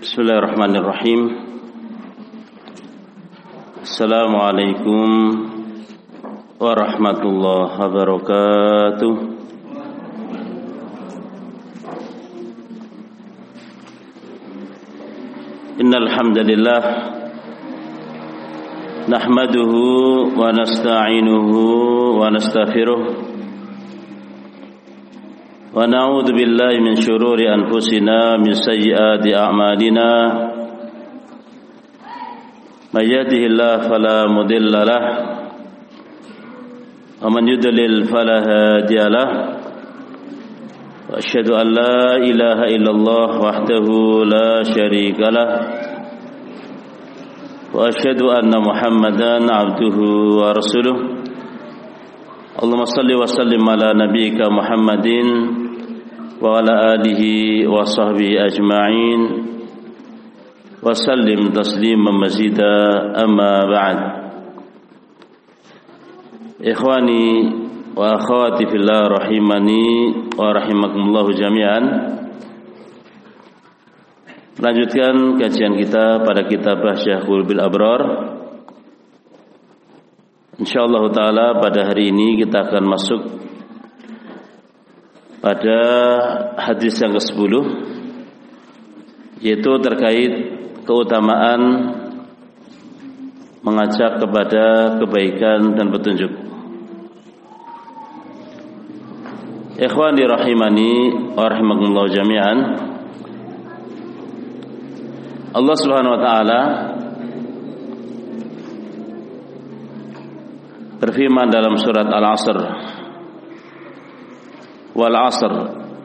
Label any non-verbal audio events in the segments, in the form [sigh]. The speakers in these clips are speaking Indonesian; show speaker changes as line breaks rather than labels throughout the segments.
بسم الله الرحمن الرحيم السلام عليكم ورحمة الله وبركاته إن الحمد لله نحمده ونستعينه ونستغفره ونعوذ بالله من شرور أنفسنا من سيئات أعمالنا من يهده الله فلا مضل له ومن يضلل فلا هادي له وأشهد أن لا إله إلا الله وحده لا شريك له وأشهد أن محمدا عبده ورسوله اللهم صل وسلم على نبيك محمدٍ وعلى آله وصحبه أجمعين وسلم تسليما مزيدا أما بعد إخواني وأخواتي في الله رحمني ورحمكم الله جميعا Lanjutkan kajian kita pada kitab Syahrul Bil Abrar InsyaAllah ta'ala pada hari ini kita akan masuk pada hadis yang ke-10 yaitu terkait keutamaan mengajak kepada kebaikan dan petunjuk. Ikhwan dirahimani wa rahimakumullah jami'an. Allah Subhanahu wa taala berfirman dalam surat Al-Asr Wal 'asr.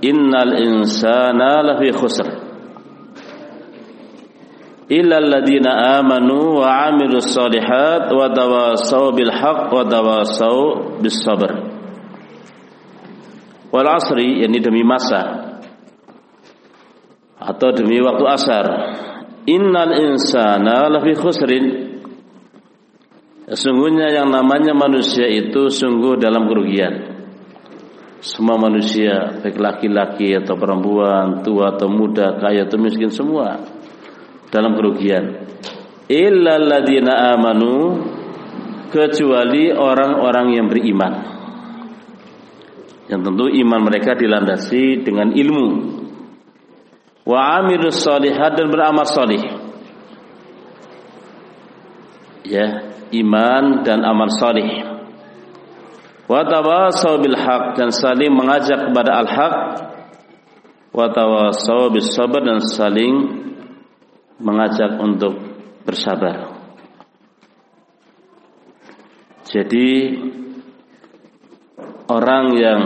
Innal insana lafi khusr. Illa alladhina amanu wa 'amilus solihat wa tawasaw bil haqq wa tawasaw bis sabr Wal 'asri yakni demi masa. Atau demi waktu asar. Innal insana lafi khusrin. Sesungguhnya yang namanya manusia itu sungguh dalam kerugian. Semua manusia, baik laki-laki atau perempuan, tua atau muda, kaya atau miskin semua dalam kerugian. Illa alladziina amanu kecuali orang-orang yang beriman. Yang tentu iman mereka dilandasi dengan ilmu. Wa solihat dan beramal solih. Ya, iman dan amal salih. Wa tawasaw bil haq dan saling mengajak kepada al haq. Wa tawasaw bis sabr dan saling mengajak untuk bersabar. Jadi orang yang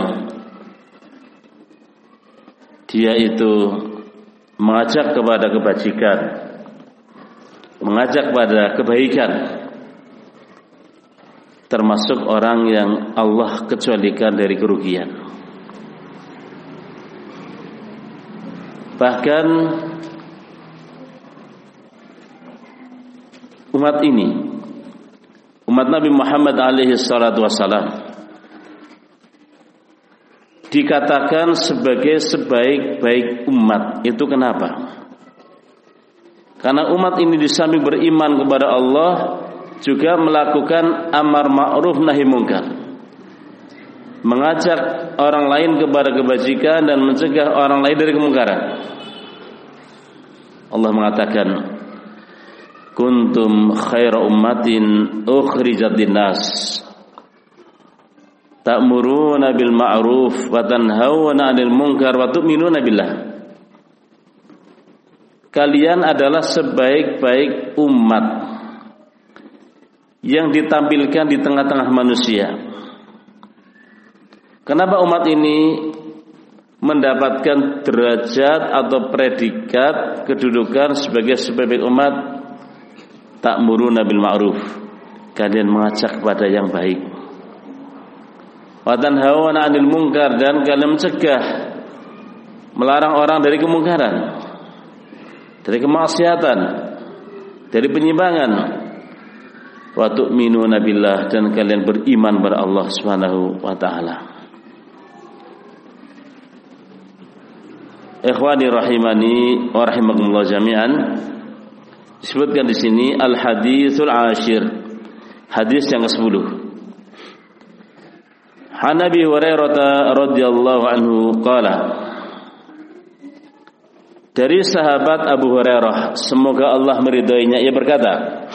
dia itu mengajak kepada kebajikan, mengajak kepada kebaikan, termasuk orang yang Allah kecualikan dari kerugian. Bahkan umat ini, umat Nabi Muhammad alaihi salatu wasalam dikatakan sebagai sebaik-baik umat. Itu kenapa? Karena umat ini di samping beriman kepada Allah juga melakukan amar ma'ruf nahi mungkar. Mengajak orang lain kepada kebajikan dan mencegah orang lain dari kemungkaran. Allah mengatakan, "Kuntum khaira ummatin ukhrijat linnas." Ta'muruna bil ma'ruf wa tanhauna 'anil munkar wa tu'minuna billah. Kalian adalah sebaik-baik umat yang ditampilkan di tengah-tengah manusia. Kenapa umat ini mendapatkan derajat atau predikat kedudukan sebagai sebaik umat ta'muruna bil ma'ruf. Kalian mengajak kepada yang baik. Wa tanhauna 'anil munkar dan kalian mencegah melarang orang dari kemungkaran, dari kemaksiatan, dari penyimpangan wa tu'minuna billah dan kalian beriman kepada Allah Subhanahu wa taala. Ikhwani rahimani wa rahimakumullah jami'an. Disebutkan di sini al haditsul ashir. Hadis yang ke-10. Han Abi Hurairah radhiyallahu anhu qala Dari sahabat Abu Hurairah semoga Allah meridainya ia berkata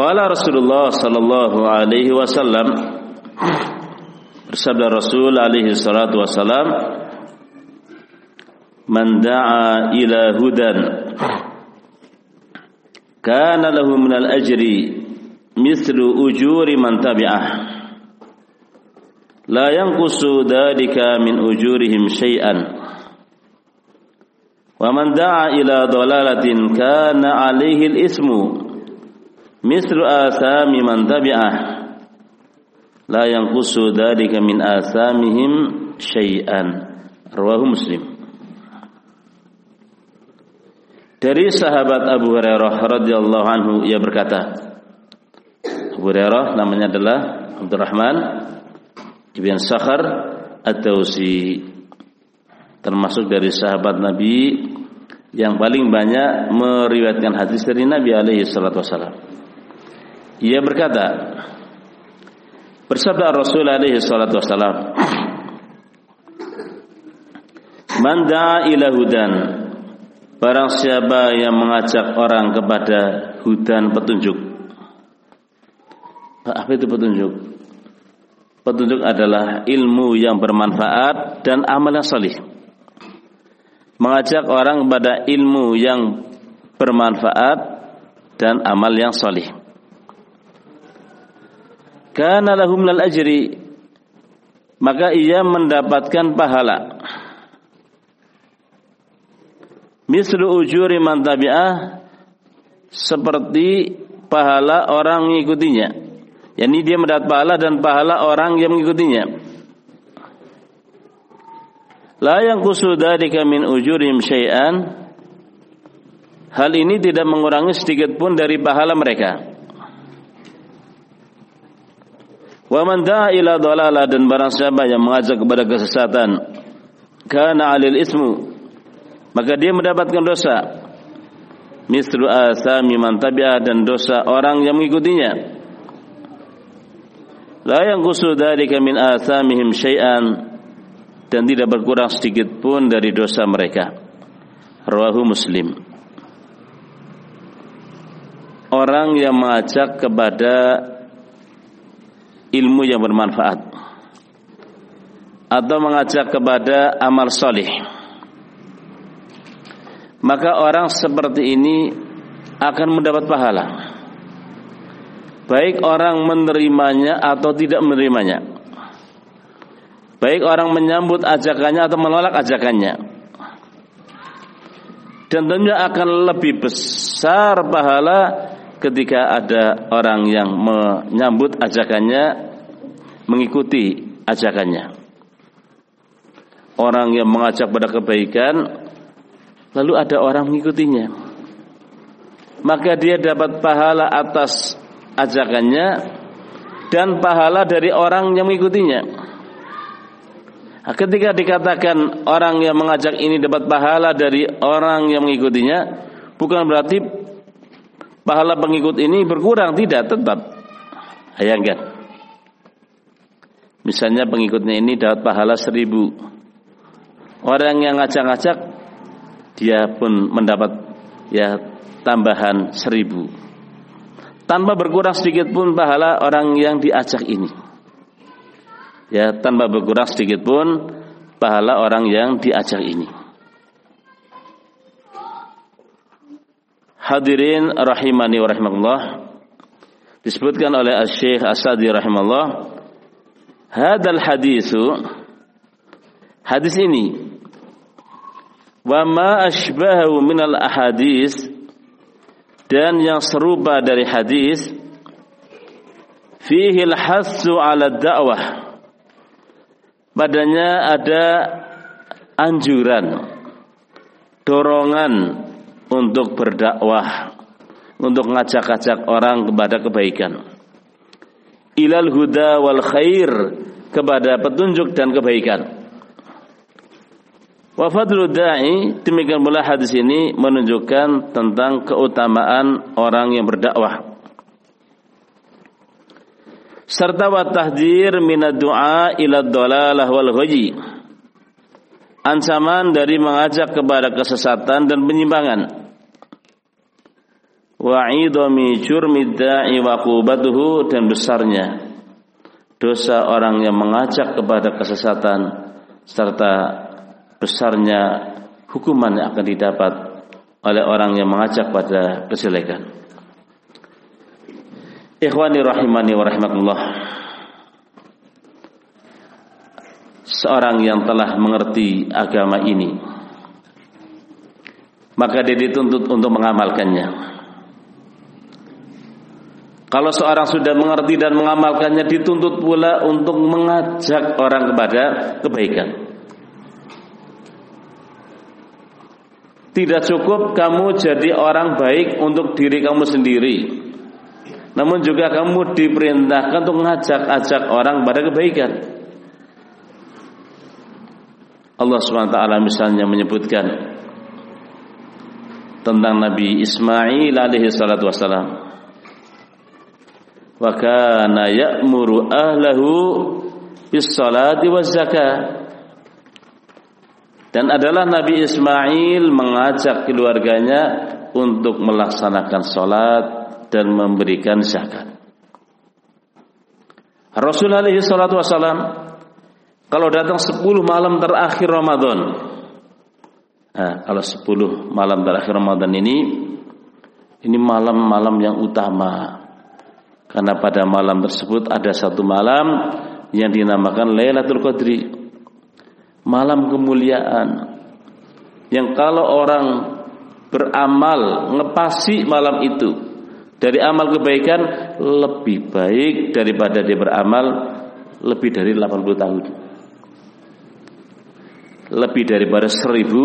قال رسول الله صلى الله عليه وسلم رسول الرسول عليه الصلاة والسلام من دعا إلى هدى كان له من الأجر مثل أجور من تبعه لا ينقص ذلك من أجورهم شيئا ومن دعا إلى ضلالة كان عليه الإثم Mithlu athami man tabi'ah. La yanqusu dzalika min asamihim syai'an. Rawahu muslim. Dari sahabat Abu Hurairah radhiyallahu anhu ia berkata Abu Hurairah namanya adalah Abdurrahman ibn Sakhar At-Tausi. Termasuk dari sahabat Nabi yang paling banyak meriwayatkan hadis dari Nabi alaihi salatu wasallam. Ia berkata, Bersabda Rasul alaihi salatu wasalam Man da'a ila hudan. Barang siapa yang mengajak orang kepada hudan petunjuk. Apa itu petunjuk? Petunjuk adalah ilmu yang bermanfaat dan amal yang salih. Mengajak orang kepada ilmu yang bermanfaat dan amal yang salih kana lahum lal ajri. Maka ia mendapatkan pahala. Mislu ujuri man tabi'ah seperti pahala orang mengikutinya. Yakni dia mendapat pahala dan pahala orang yang mengikutinya. La yang kusudadika min ujurim syai'an. Hal ini tidak mengurangi sedikit pun dari pahala mereka Wa man da'a ila dhalalah dan barang siapa yang mengajak kepada kesesatan kana 'alil ismu maka dia mendapatkan dosa. Mislu asami man tabi'ah dan dosa orang yang mengikutinya. La yang dzalika min asamihim syai'an dan tidak berkurang sedikit pun dari dosa mereka. Rawahu muslim. Orang yang mengajak kepada ilmu yang bermanfaat. Atau mengajak kepada amal soleh maka orang seperti ini akan mendapat pahala. Baik orang menerimanya atau tidak menerimanya. Baik orang menyambut ajakannya atau menolak ajakannya. Dan tentunya akan lebih besar pahala ketika ada orang yang menyambut ajakannya mengikuti ajakannya. Orang yang mengajak pada kebaikan lalu ada orang mengikutinya. Maka dia dapat pahala atas ajakannya dan pahala dari orang yang mengikutinya. Nah, ketika dikatakan orang yang mengajak ini dapat pahala dari orang yang mengikutinya bukan berarti pahala pengikut ini berkurang? Tidak tetap. Bayangkan misalnya pengikutnya ini dapat pahala seribu. Orang yang ngajak-ngajak dia pun mendapat ya tambahan seribu. Tanpa berkurang sedikit pun pahala orang yang diajak ini. Ya tanpa berkurang sedikit pun pahala orang yang diajak ini Hadirin rahimani wa rahimakumullah. Disebutkan oleh Syekh As-Sadi rahimahullah hadal hadisu hadis ini wa ma ashbahu minal ahadis dan yang serupa dari hadis fihi al-hassu ala da'wah padanya ada anjuran dorongan untuk berdakwah, untuk ngajak-ngajak orang kepada kebaikan. Ilal huda wal khair kepada petunjuk dan kebaikan. Wa fadlu da'i demikian pula hadis ini menunjukkan tentang keutamaan orang yang berdakwah. Serta wa tahdir minad du'a ila dhalalah wal ghaji. Ancaman dari mengajak kepada kesesatan dan penyimpangan. Wa idami jurmi da'i wa qubatuhu dan besarnya dosa orang yang mengajak kepada kesesatan serta besarnya hukuman yang akan didapat oleh orang yang mengajak pada kejelekan. Ikhwani rahimani wa rahimakumullah. Seorang yang telah mengerti agama ini maka dia dituntut untuk mengamalkannya. Kalau seorang sudah mengerti dan mengamalkannya dituntut pula untuk mengajak orang kepada kebaikan. Tidak cukup kamu jadi orang baik untuk diri kamu sendiri. Namun juga kamu diperintahkan untuk mengajak-ajak orang pada kebaikan. Allah SWT misalnya menyebutkan tentang Nabi Ismail alaihi salatu wassalam. Wa kana ya'muru ahlahu bis salati dan adalah Nabi Ismail mengajak keluarganya untuk melaksanakan sholat dan memberikan zakat. Rasulullah SAW kalau datang 10 malam terakhir Ramadan, nah, kalau 10 malam terakhir Ramadan ini, ini malam-malam yang utama. Karena pada malam tersebut ada satu malam yang dinamakan Lailatul Qadri. Malam kemuliaan. Yang kalau orang beramal ngepasi malam itu dari amal kebaikan lebih baik daripada dia beramal lebih dari 80 tahun lebih daripada seribu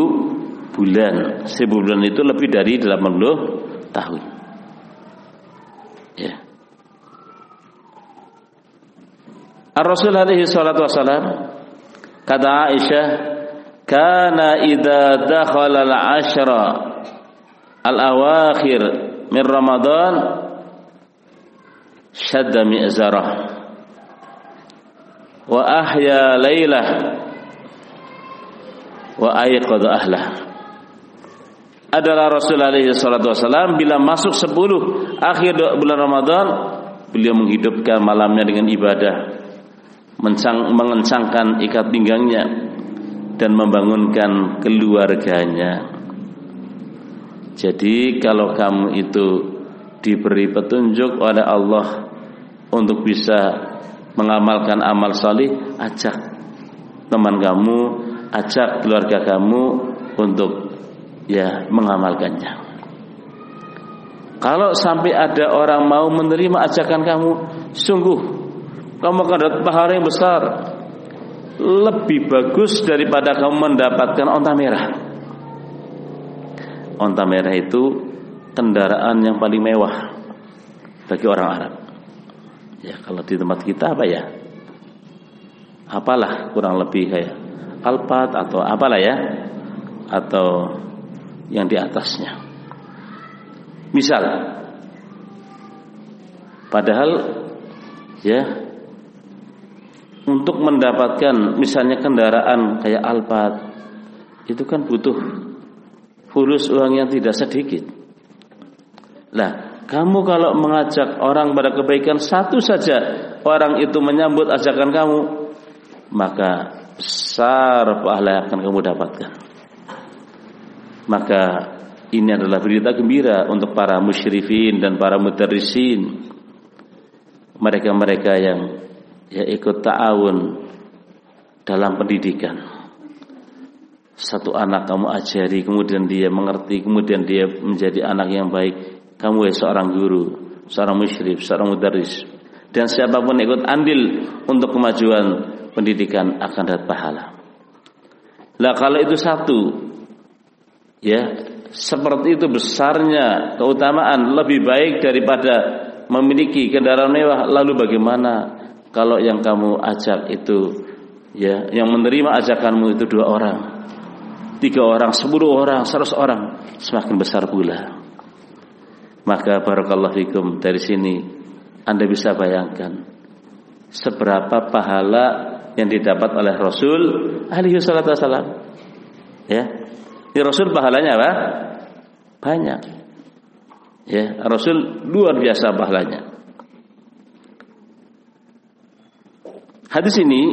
bulan. Seribu bulan itu lebih dari 80 tahun. Ya. Ar-Rasul alaihi salatu wasalam Kata Aisyah, "Kana idza dakhala al-ashra al-awakhir min Ramadan shadda mi'zarah wa ahya lailah wa ayqadha ahlah." Adalah Rasul alaihi salatu bila masuk 10 akhir bulan Ramadan beliau menghidupkan malamnya dengan ibadah mencang, mengencangkan ikat pinggangnya dan membangunkan keluarganya. Jadi kalau kamu itu diberi petunjuk oleh Allah untuk bisa mengamalkan amal salih, ajak teman kamu, ajak keluarga kamu untuk ya mengamalkannya. Kalau sampai ada orang mau menerima ajakan kamu, sungguh kamu akan dapat pahala yang besar. Lebih bagus daripada kamu mendapatkan onta merah. Onta merah itu kendaraan yang paling mewah bagi orang Arab. Ya kalau di tempat kita apa ya? Apalah kurang lebih kayak Alphard atau apalah ya atau yang di atasnya misal padahal ya untuk mendapatkan misalnya kendaraan kayak Alphard itu kan butuh fulus uang yang tidak sedikit. Lah, kamu kalau mengajak orang pada kebaikan satu saja orang itu menyambut ajakan kamu, maka besar pahala yang akan kamu dapatkan. Maka ini adalah berita gembira untuk para musyrifin dan para mudarrisin. Mereka-mereka yang ya ikut ta'awun dalam pendidikan. Satu anak kamu ajari, kemudian dia mengerti, kemudian dia menjadi anak yang baik. Kamu ya seorang guru, seorang musyrif, seorang mudaris. Dan siapa pun ikut andil untuk kemajuan pendidikan akan dapat pahala. Lah kalau itu satu, ya seperti itu besarnya keutamaan lebih baik daripada memiliki kendaraan mewah. Lalu bagaimana kalau yang kamu ajak itu ya yang menerima ajakanmu itu dua orang tiga orang, sepuluh orang, seratus orang, semakin besar pula. Maka barakallahu fikum dari sini Anda bisa bayangkan seberapa pahala yang didapat oleh Rasul alaihi salatu wasalam. Ya. Ini Rasul pahalanya apa? Banyak. Ya, Rasul luar biasa pahalanya. Hadis ini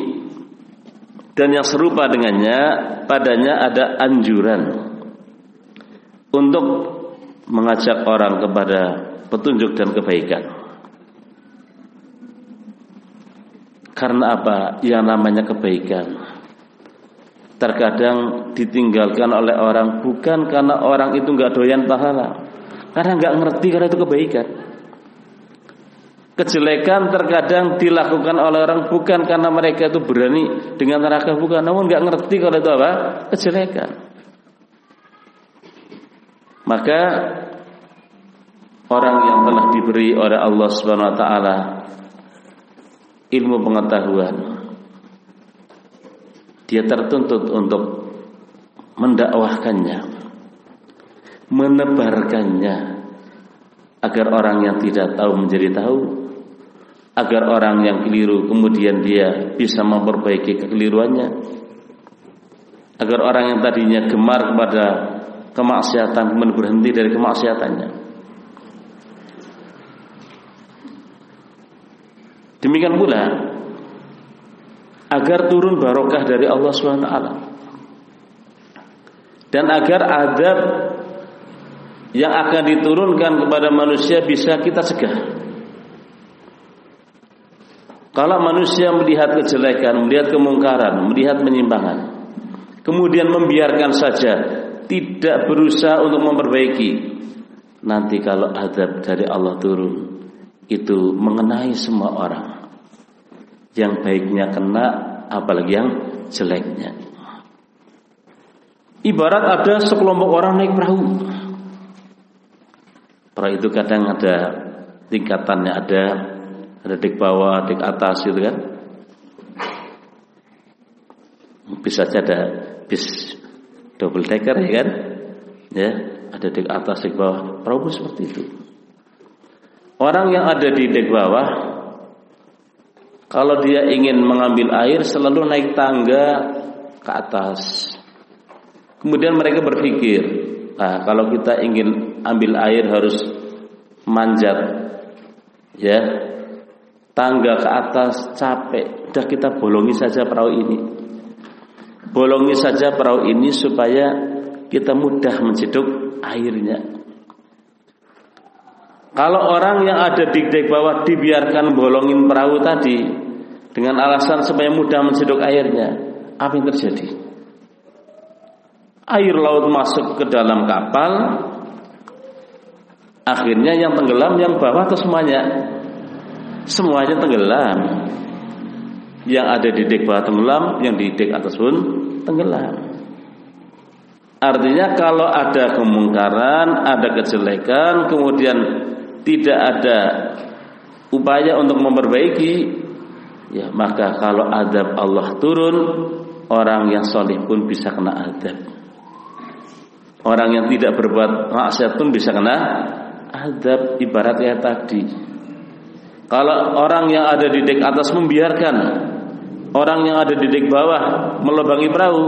dan yang serupa dengannya padanya ada anjuran untuk mengajak orang kepada petunjuk dan kebaikan. Karena apa? Yang namanya kebaikan terkadang ditinggalkan oleh orang bukan karena orang itu nggak doyan pahala, karena nggak ngerti karena itu kebaikan. Kejelekan terkadang dilakukan oleh orang bukan karena mereka itu berani dengan neraka bukan, namun nggak ngerti kalau itu apa kejelekan. Maka orang yang telah diberi oleh Allah Subhanahu Wa Taala ilmu pengetahuan, dia tertuntut untuk mendakwahkannya, menebarkannya agar orang yang tidak tahu menjadi tahu agar orang yang keliru kemudian dia bisa memperbaiki kekeliruannya agar orang yang tadinya gemar kepada kemaksiatan kemudian berhenti dari kemaksiatannya demikian pula agar turun barokah dari Allah SWT dan agar adab yang akan diturunkan kepada manusia bisa kita cegah kalau manusia melihat kejelekan, melihat kemungkaran, melihat penyimpangan, kemudian membiarkan saja, tidak berusaha untuk memperbaiki, nanti kalau azab dari Allah turun, itu mengenai semua orang. Yang baiknya kena, apalagi yang jeleknya. Ibarat ada sekelompok orang naik perahu. Perahu itu kadang ada tingkatannya, ada ada dek bawah, dek atas gitu kan. Bisa saja ada bis double decker ya kan. Ya, ada dek atas, dek bawah. Perahu seperti itu. Orang yang ada di dek bawah kalau dia ingin mengambil air selalu naik tangga ke atas. Kemudian mereka berpikir, nah, kalau kita ingin ambil air harus manjat, ya tangga ke atas capek, udah kita bolongi saja perahu ini. Bolongi saja perahu ini supaya kita mudah menciduk airnya. Kalau orang yang ada di dek bawah dibiarkan bolongin perahu tadi dengan alasan supaya mudah menciduk airnya, apa yang terjadi? Air laut masuk ke dalam kapal, akhirnya yang tenggelam yang bawah atau semuanya semuanya tenggelam. Yang ada di dek bawah tenggelam, yang di dek atas pun tenggelam. Artinya kalau ada kemungkaran, ada kejelekan, kemudian tidak ada upaya untuk memperbaiki, ya maka kalau adab Allah turun, orang yang soleh pun bisa kena adab. Orang yang tidak berbuat maksiat pun bisa kena adab ibaratnya tadi. Kalau orang yang ada di dek atas membiarkan orang yang ada di dek bawah melubangi perahu,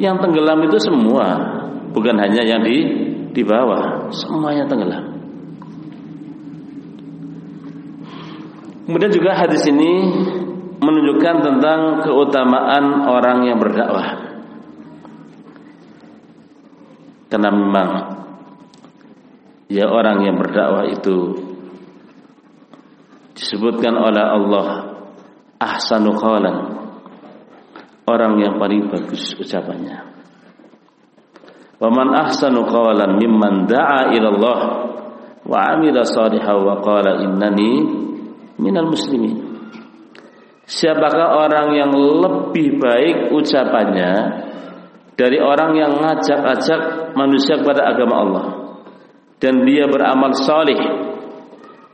yang tenggelam itu semua, bukan hanya yang di di bawah, semuanya tenggelam. Kemudian juga hadis ini menunjukkan tentang keutamaan orang yang berdakwah. Karena memang ya orang yang berdakwah itu disebutkan oleh Allah ahsanu qalan orang yang paling bagus ucapannya wa man ahsanu qalan mimman da'a ila Allah wa amila salihan wa qala innani minal muslimin. Siapakah orang yang lebih baik ucapannya dari orang yang ngajak-ajak manusia kepada agama Allah? Dan dia beramal salih.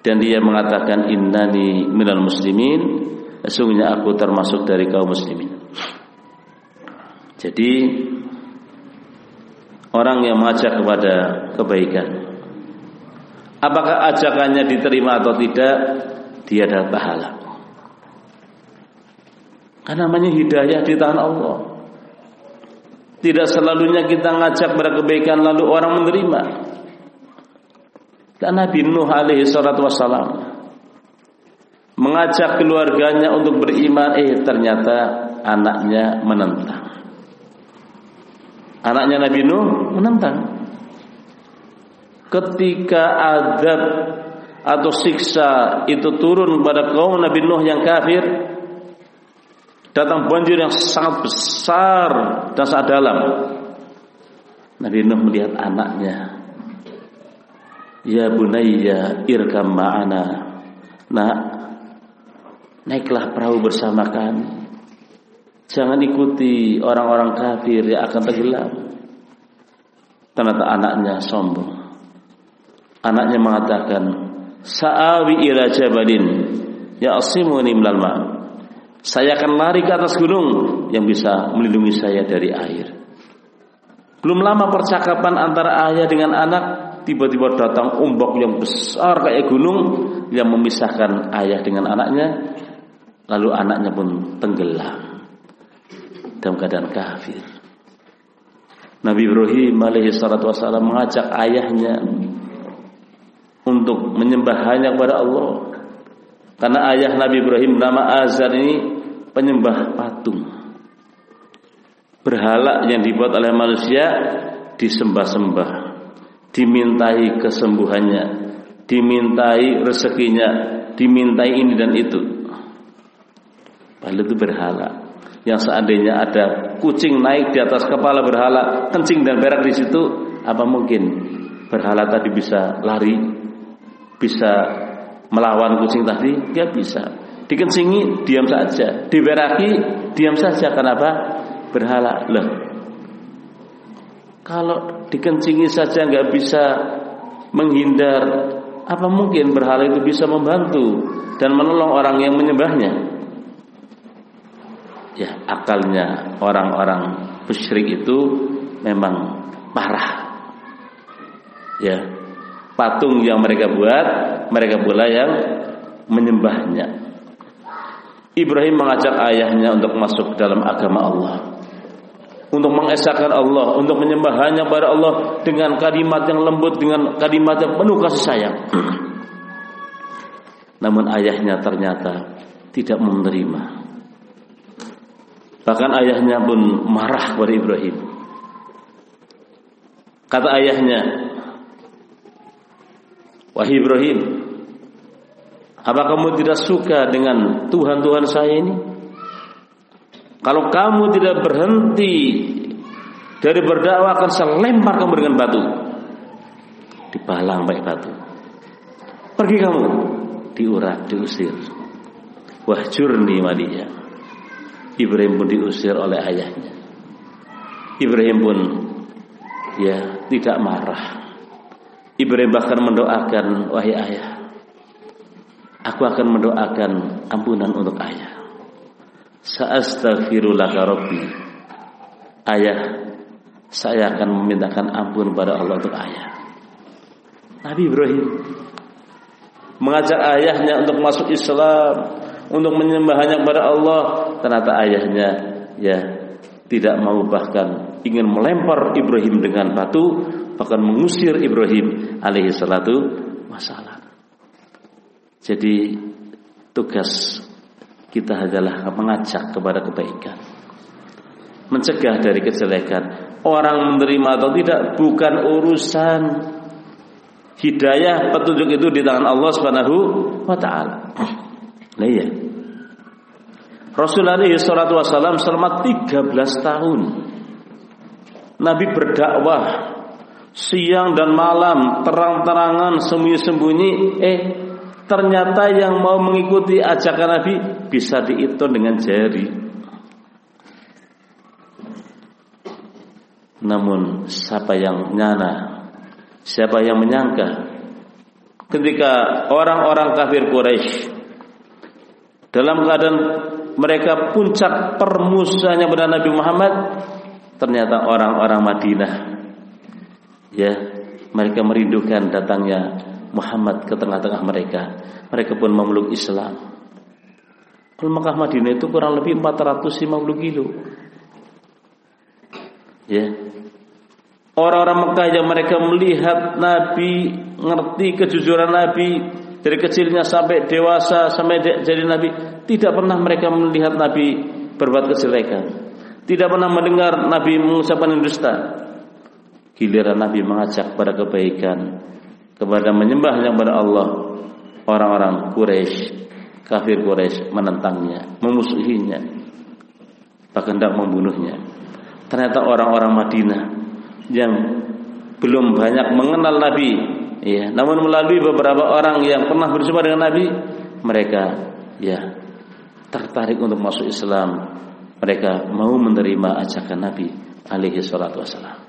Dan dia mengatakan innani minal muslimin. Sesungguhnya aku termasuk dari kaum muslimin. Jadi orang yang mengajak kepada kebaikan. Apakah ajakannya diterima atau tidak? Dia ada pahala. Karena namanya hidayah di tangan Allah. Tidak selalunya kita ngajak pada kebaikan lalu orang menerima. Dan Nabi Nuh alaihi salatu wassalam mengajak keluarganya untuk beriman eh ternyata anaknya menentang. Anaknya Nabi Nuh menentang. Ketika adab atau siksa itu turun kepada kaum Nabi Nuh yang kafir, datang banjir yang sangat besar dan sangat dalam. Nabi Nuh melihat anaknya. Ya bunayya irkam ma'ana. Nak, naiklah perahu bersama kami. Jangan ikuti orang-orang kafir yang akan tenggelam. Ternyata anaknya sombong. Anaknya mengatakan, Sa'awi ila jabalin ya asimuni minal ma'. Saya akan lari ke atas gunung yang bisa melindungi saya dari air. Belum lama percakapan antara ayah dengan anak, tiba-tiba datang ombak yang besar kayak gunung yang memisahkan ayah dengan anaknya. Lalu anaknya pun tenggelam dalam keadaan kafir. Nabi Ibrahim alaihi salatu wasallam mengajak ayahnya untuk menyembah hanya kepada Allah. Karena ayah Nabi Ibrahim nama Azar ini penyembah patung. Berhala yang dibuat oleh manusia disembah-sembah, dimintai kesembuhannya, dimintai rezekinya, dimintai ini dan itu. Padahal itu berhala. Yang seandainya ada kucing naik di atas kepala berhala, kencing dan berak di situ, apa mungkin berhala tadi bisa lari, bisa melawan kucing tadi? Dia bisa. Dikencingi diam saja, diberaki diam saja kenapa? Berhala. Loh. Kalau dikencingi saja nggak bisa menghindar, apa mungkin berhala itu bisa membantu dan menolong orang yang menyembahnya? Ya, akalnya orang-orang musyrik itu memang parah. Ya, patung yang mereka buat, mereka pula yang menyembahnya. Ibrahim mengajak ayahnya untuk masuk dalam agama Allah. Untuk mengesahkan Allah, untuk menyembah hanya pada Allah dengan kalimat yang lembut, dengan kalimat yang penuh kasih sayang. [clears throat] Namun ayahnya ternyata tidak menerima. Bahkan ayahnya pun marah kepada Ibrahim. Kata ayahnya, Wahai Ibrahim, apa kamu tidak suka dengan Tuhan-Tuhan saya ini? Kalau kamu tidak berhenti dari berdakwah akan saya lempar kamu dengan batu. Dipalang baik batu. Pergi kamu. Diurak, diusir. Wahjurni maliya. Ibrahim pun diusir oleh ayahnya. Ibrahim pun ya tidak marah. Ibrahim bahkan mendoakan wahai ayah Aku akan mendoakan ampunan untuk ayah. Sa'astaghfirullah Rabbi. Ayah, saya akan memintakan ampun pada Allah untuk ayah. Nabi Ibrahim mengajak ayahnya untuk masuk Islam, untuk menyembahnya kepada Allah. Ternyata ayahnya ya tidak mau bahkan ingin melempar Ibrahim dengan batu, bahkan mengusir Ibrahim alaihi salatu wasalam. Jadi tugas kita adalah mengajak kepada kebaikan. Mencegah dari kejelekan. Orang menerima atau tidak bukan urusan hidayah petunjuk itu di tangan Allah Subhanahu wa taala. [clears throat] Nah iya. Rasulullah SAW selama 13 tahun Nabi berdakwah siang dan malam terang-terangan sembunyi-sembunyi eh Ternyata yang mau mengikuti ajakan Nabi bisa dihitung dengan jari. Namun siapa yang nyana, siapa yang menyangka ketika orang-orang kafir Quraisy dalam keadaan mereka puncak permusuhannya pada Nabi Muhammad ternyata orang-orang Madinah Ya, mereka merindukan datangnya Muhammad ke tengah-tengah mereka. Mereka pun memeluk Islam. Kalau Mekah Madinah itu kurang lebih 450 kilo. Ya. Orang-orang Mekah yang mereka melihat Nabi, ngerti kejujuran Nabi dari kecilnya sampai dewasa sampai jadi Nabi, tidak pernah mereka melihat Nabi berbuat kejelekan. Tidak pernah mendengar Nabi mengucapkan dusta. Giliran Nabi mengajak pada kebaikan, kepada menyembah yang kepada Allah. Orang-orang Quraisy, kafir Quraisy menentangnya, memusuhinya, bahkan tidak membunuhnya. Ternyata orang-orang Madinah yang belum banyak mengenal Nabi, ya, namun melalui beberapa orang yang pernah berjumpa dengan Nabi, mereka ya tertarik untuk masuk Islam. Mereka mau menerima ajakan Nabi alaihi salatu wasalam.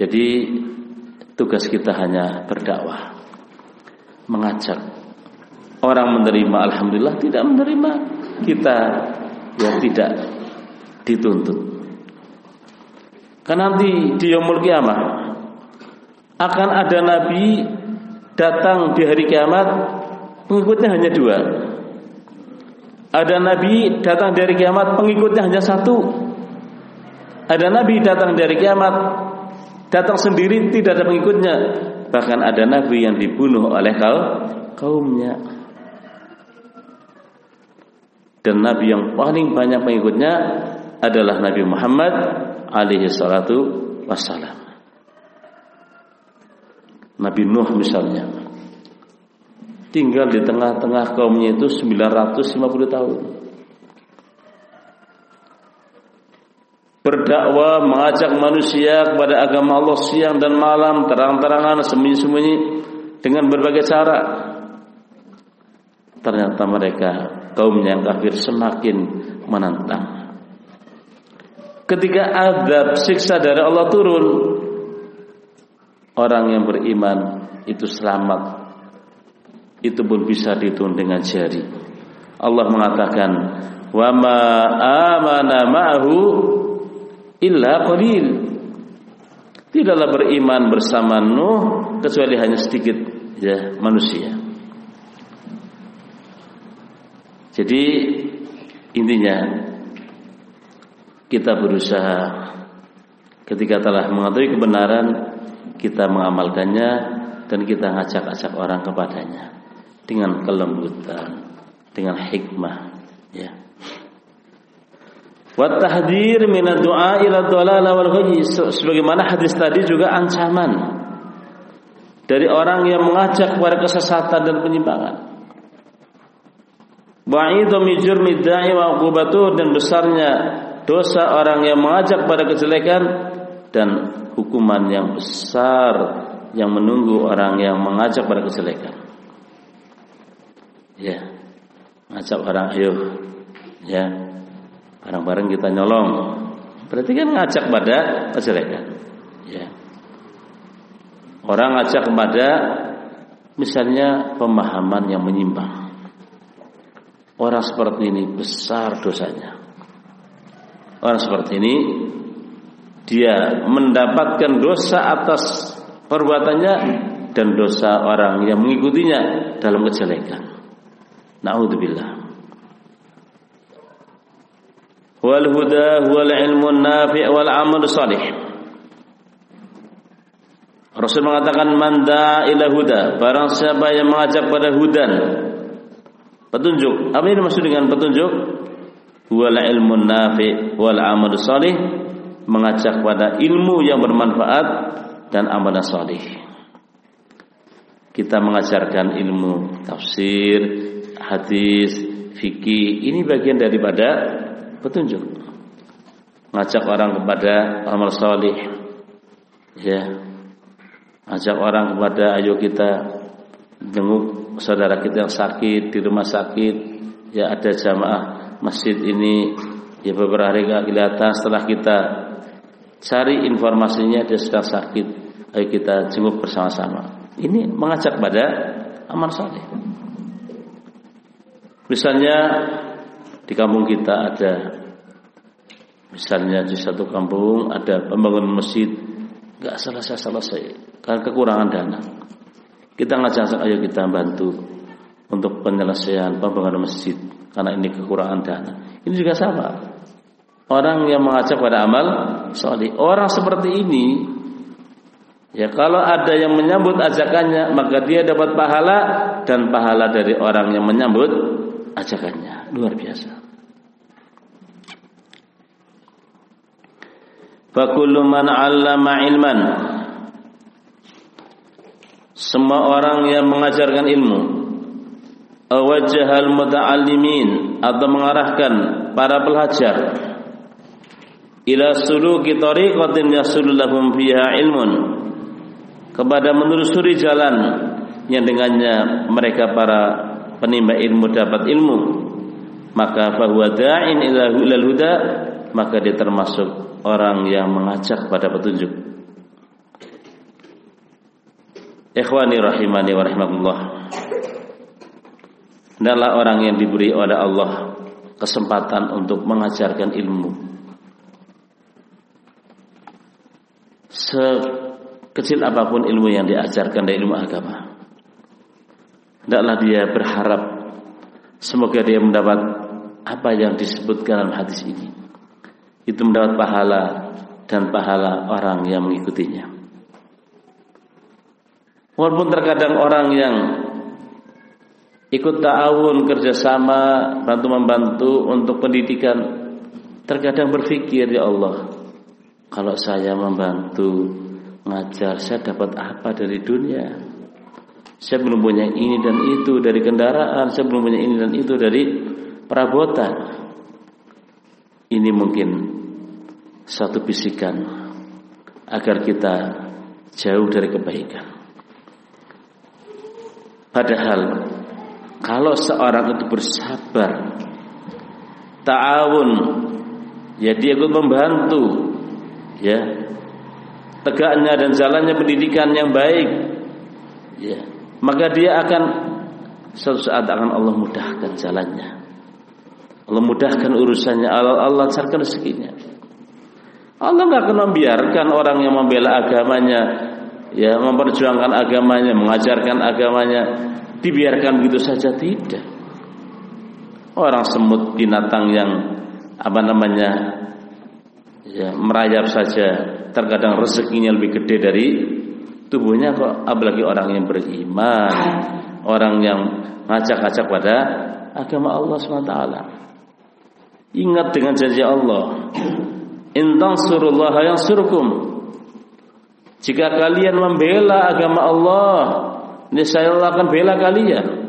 Jadi Tugas kita hanya berdakwah, mengajak orang menerima. Alhamdulillah tidak menerima, kita ya tidak dituntut. Karena nanti di Yomul Kiamat akan ada nabi datang di hari kiamat pengikutnya hanya dua. Ada nabi datang dari kiamat pengikutnya hanya satu. Ada nabi datang dari kiamat datang sendiri tidak ada pengikutnya. Bahkan ada nabi yang dibunuh oleh kaumnya. Dan nabi yang paling banyak pengikutnya adalah Nabi Muhammad alaihi salatu wassalam. Nabi Nuh misalnya. Tinggal di tengah-tengah kaumnya itu 950 tahun berdakwah mengajak manusia kepada agama Allah siang dan malam terang-terangan sembunyi-sembunyi dengan berbagai cara. Ternyata mereka kaum yang kafir semakin menantang. Ketika azab siksa dari Allah turun orang yang beriman itu selamat. Itu pun bisa dihitung dengan jari. Allah mengatakan wa ma amana ma'hu illa qalil. Tidaklah beriman bersama Nuh kecuali hanya sedikit ya manusia. Jadi intinya kita berusaha ketika telah mengetahui kebenaran kita mengamalkannya dan kita ngajak-ajak orang kepadanya dengan kelembutan, dengan hikmah, ya. Wa tahdzir min ad-du'a ila dhalala wal ghayy. Sebagaimana hadis tadi juga ancaman dari orang yang mengajak kepada kesesatan dan penyimpangan. Ba'idu min jurmi da'i wa dan besarnya dosa orang yang mengajak pada kejelekan dan hukuman yang besar yang menunggu orang yang mengajak pada kejelekan. Ya. Ngajak orang ayo ya barang-barang kita nyolong. Berarti kan ngajak pada kejelekan ya. Orang ngajak kepada misalnya pemahaman yang menyimpang. Orang seperti ini besar dosanya. Orang seperti ini dia mendapatkan dosa atas perbuatannya dan dosa orang yang mengikutinya dalam kejelekan. Nauzubillah. Wal huda wal ilmu nafi' wal amal salih. Rasul mengatakan manda ila huda, barang siapa yang mengajak pada hudan, petunjuk. Apa yang dimaksud dengan petunjuk? Wal ilmu nafi' wal amal salih, mengajak pada ilmu yang bermanfaat dan amal salih. Kita mengajarkan ilmu tafsir, hadis, fikih, ini bagian daripada petunjuk. Ngajak orang kepada amal salih ya. Ngajak orang kepada ayo kita jenguk saudara kita yang sakit di rumah sakit. Ya ada jamaah masjid ini. Ya beberapa hari kelihatan. Setelah kita cari informasinya dia sedang sakit. Ayo kita jenguk bersama-sama. Ini mengajak pada amal saleh misalnya di kampung kita ada Misalnya di satu kampung ada pembangunan masjid nggak selesai-selesai karena kekurangan dana. Kita ngajak ayo kita bantu untuk penyelesaian pembangunan masjid karena ini kekurangan dana. Ini juga sama. Orang yang mengajak pada amal soleh. Orang seperti ini Ya kalau ada yang menyambut ajakannya maka dia dapat pahala dan pahala dari orang yang menyambut ajakannya. Luar biasa. Fakullu man 'allama ilman. Semua orang yang mengajarkan ilmu. Awajjahal muta'allimin atau mengarahkan para pelajar. Ila suluki tariqatin yasul lahum fiha ilmun. Kepada menelusuri jalan yang dengannya mereka para penimba ilmu dapat ilmu. Maka fahuwa da'in ila huda maka dia termasuk orang yang mengajak pada petunjuk ikhwani rahimani wa rahimakumullah adalah orang yang diberi oleh Allah kesempatan untuk mengajarkan ilmu Kecil apa pun ilmu yang diajarkan dari ilmu agama. Tidaklah dia berharap semoga dia mendapat apa yang disebutkan dalam hadis ini. Itu mendapat pahala dan pahala orang yang mengikutinya. Walaupun terkadang orang yang ikut ta'awun kerjasama bantu membantu untuk pendidikan terkadang berpikir ya Allah kalau saya membantu ngajar saya dapat apa dari dunia saya belum punya ini dan itu dari kendaraan saya belum punya ini dan itu dari perabotan ini mungkin satu bisikan agar kita jauh dari kebaikan. Padahal kalau seorang itu bersabar ta'awun ya dia ikut membantu ya. Tegaknya dan jalannya pendidikan yang baik ya. Maka dia akan suatu saat akan Allah mudahkan jalannya. Allah mudahkan urusannya Allah Allah lancarkan rezekinya Allah nggak akan membiarkan orang yang membela agamanya ya memperjuangkan agamanya mengajarkan agamanya dibiarkan begitu saja tidak. Orang semut binatang yang apa namanya ya merayap saja terkadang rezekinya lebih gede dari tubuhnya kok apalagi orang yang beriman orang yang ngajak-ngajak pada agama Allah SWT ingat dengan janji Allah intang surullah yang surukum jika kalian membela agama Allah niscaya Allah akan bela kalian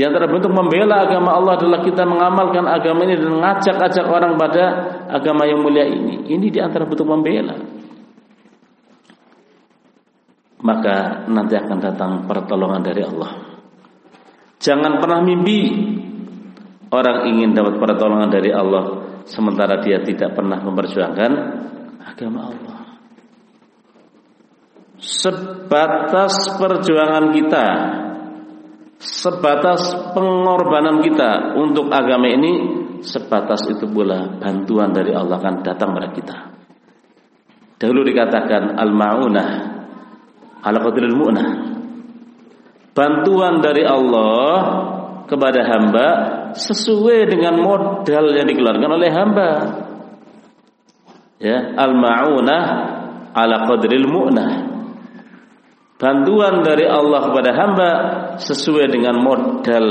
di antara bentuk membela agama Allah adalah kita mengamalkan agama ini dan ngajak-ajak orang pada agama yang mulia ini. Ini di antara bentuk membela. Maka nanti akan datang pertolongan dari Allah. Jangan pernah mimpi orang ingin dapat pertolongan dari Allah sementara dia tidak pernah memperjuangkan agama Allah. Sebatas perjuangan kita sebatas pengorbanan kita untuk agama ini sebatas itu pula bantuan dari Allah akan datang kepada kita. Dahulu dikatakan al-maunah ala qadril mu'nah. Bantuan dari Allah kepada hamba sesuai dengan modal yang dikeluarkan oleh hamba. Ya, al-maunah ala qadril mu'nah bantuan dari Allah kepada hamba sesuai dengan modal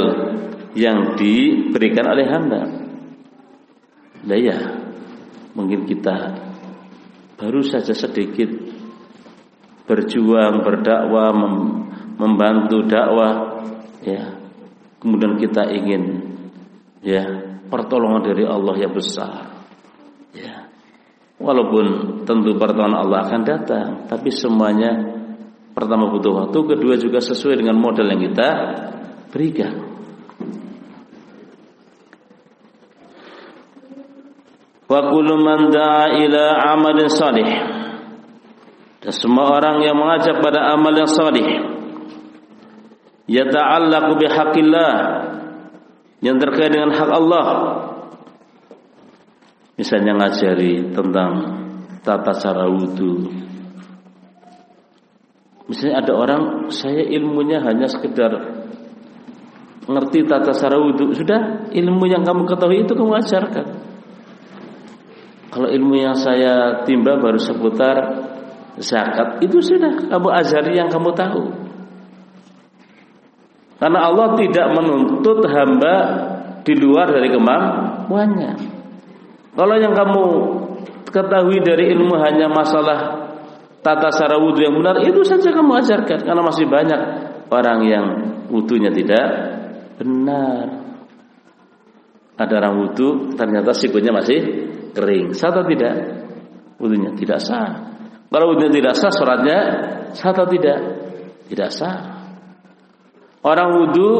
yang diberikan oleh hamba. Nah ya, mungkin kita baru saja sedikit berjuang, berdakwah, membantu dakwah, ya. Kemudian kita ingin ya pertolongan dari Allah yang besar. Ya. Walaupun tentu pertolongan Allah akan datang, tapi semuanya Pertama butuh waktu, kedua juga sesuai dengan modal yang kita berikan. Wa kullu man da'a ila amalin salih. Dan semua orang yang mengajak pada amal yang salih yata'allaqu bihaqqillah yang terkait dengan hak Allah Misalnya ngajari tentang tata cara wudhu. Misalnya ada orang saya ilmunya hanya sekedar ngerti tata cara wudhu sudah ilmu yang kamu ketahui itu kamu ajarkan. Kalau ilmu yang saya timba baru seputar zakat itu sudah kamu ajari yang kamu tahu. Karena Allah tidak menuntut hamba di luar dari kemampuannya. Kalau yang kamu ketahui dari ilmu hanya masalah tata cara wudhu yang benar, itu saja kamu ajarkan. Karena masih banyak orang yang wudhunya tidak benar. Ada orang wudhu ternyata sikunya masih kering. Sah atau tidak? Wudhunya tidak sah. Kalau wudhunya tidak sah, sholatnya sah atau tidak? Tidak sah. Orang wudhu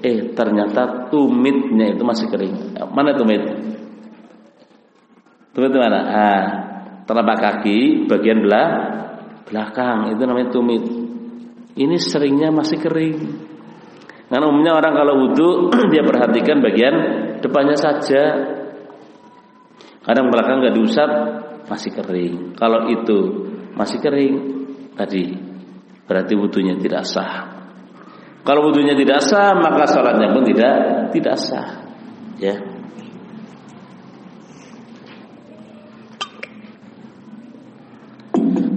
Eh ternyata tumitnya itu masih kering. Mana tumit? Tumit mana? Ah, telapak kaki bagian belah belakang itu namanya tumit. Ini seringnya masih kering. Karena umumnya orang kalau wudhu [clears throat] dia perhatikan bagian depannya saja. Kadang belakang nggak diusap masih kering. Kalau itu masih kering tadi berarti wudhunya tidak sah. Kalau wudhunya tidak sah, maka sholatnya pun tidak tidak sah. Ya.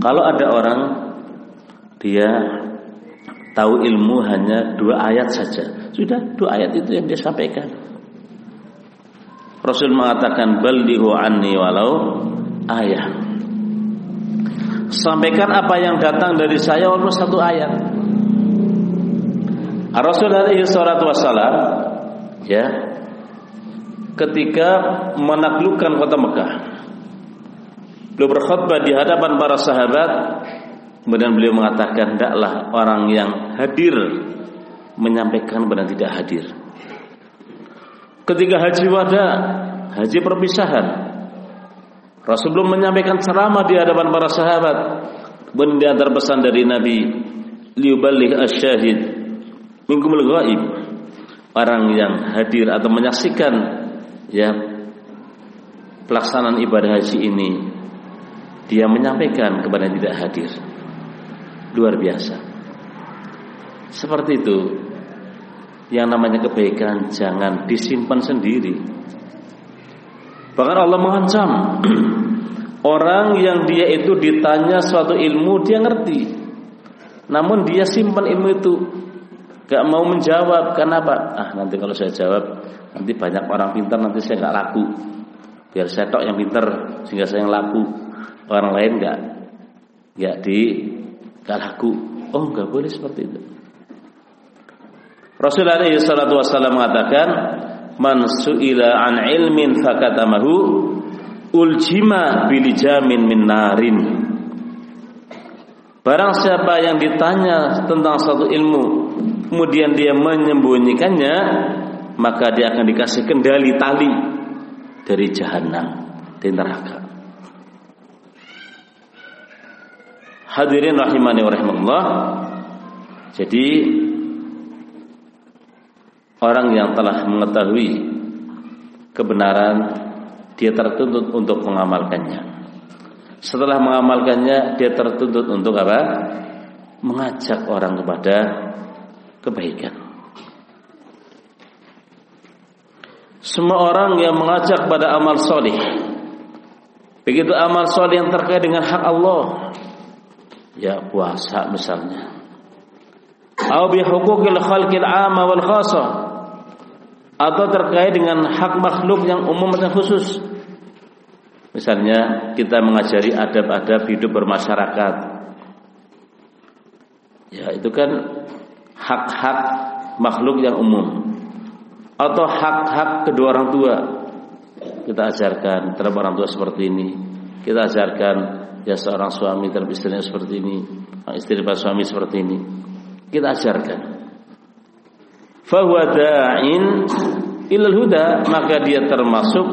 Kalau ada orang dia tahu ilmu hanya dua ayat saja, sudah dua ayat itu yang dia sampaikan. Rasul mengatakan baldihu anni walau ayat. Sampaikan apa yang datang dari saya walaupun satu ayat. Rasul alaihi salatu wassalam ya ketika menaklukkan kota Mekah beliau berkhutbah di hadapan para sahabat kemudian beliau mengatakan hendaklah orang yang hadir menyampaikan benar tidak hadir. Ketika haji wada haji perpisahan Rasul belum menyampaikan ceramah di hadapan para sahabat. Kemudian diantar pesan dari Nabi liuballigh asyahid minkumul ghaib orang yang hadir atau menyaksikan ya pelaksanaan ibadah haji ini dia menyampaikan kepada yang tidak hadir. Luar biasa. Seperti itu. Yang namanya kebaikan jangan disimpan sendiri. Bahkan Allah mengancam. [clears throat] Orang yang dia itu ditanya suatu ilmu dia ngerti. Namun dia simpan ilmu itu Gak mau menjawab Kenapa? Ah nanti kalau saya jawab Nanti banyak orang pintar nanti saya gak laku. Biar saya tok yang pintar Sehingga saya yang laku. Orang lain gak Gak di Gak laku. Oh gak boleh seperti itu. Rasulullah SAW mengatakan Man su'ila an ilmin fakatamahu Uljima bilijamin min narin. Barang siapa yang ditanya tentang satu ilmu kemudian dia menyembunyikannya maka dia akan dikasih kendali tali dari jahanam dari neraka. Hadirin rahimani wa Jadi Orang yang telah mengetahui Kebenaran Dia tertuntut untuk mengamalkannya. Setelah mengamalkannya dia tertuntut untuk apa? Mengajak orang kepada kebaikan. Semua orang yang mengajak pada amal soleh Begitu amal soleh yang terkait dengan hak Allah Ya puasa misalnya Atau bihukukil khalqil amma wal khasa Atau terkait dengan hak makhluk yang umum dan khusus Misalnya kita mengajari adab-adab hidup bermasyarakat. Ya, itu kan hak-hak makhluk yang umum atau hak-hak kedua orang tua. Kita ajarkan terhadap orang tua seperti ini. Kita ajarkan ya seorang suami terhadap istrinya seperti ini, istri terhadap suami seperti ini. Kita ajarkan. Fahuwa da'in ilal huda, maka dia termasuk